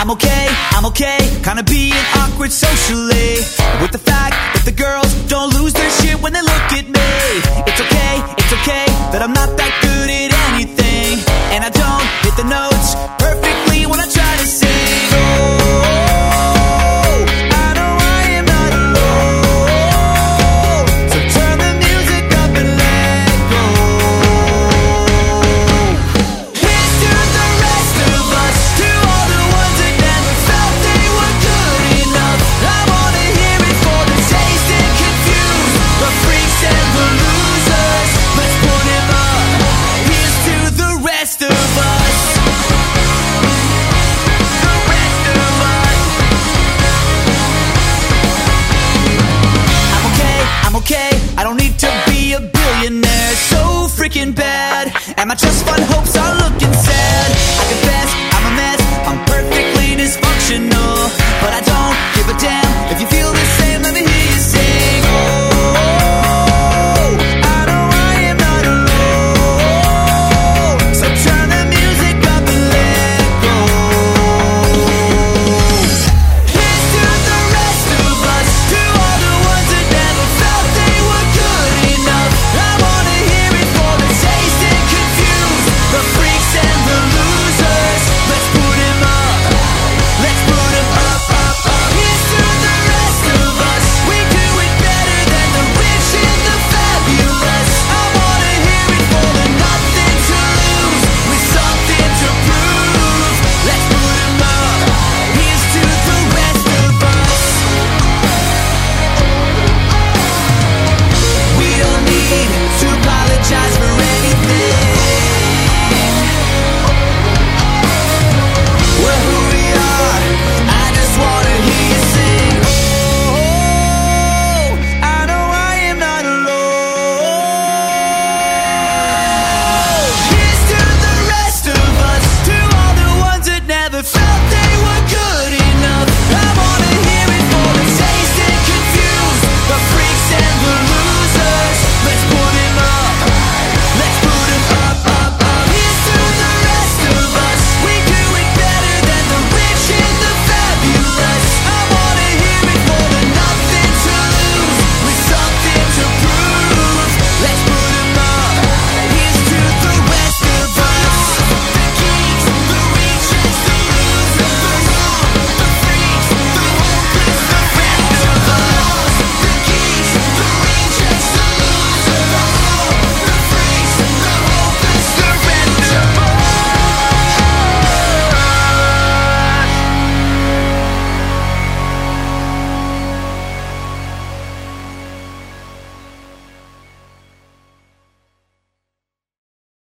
I'm okay, I'm okay, kinda being awkward socially. With the fact that the girls don't lose their shit when they look at me. It's okay, it's okay that I'm not that good at anything. And I don't hit the notes okay. I don't need to be a billionaire. So freaking bad. And my trust fund hopes are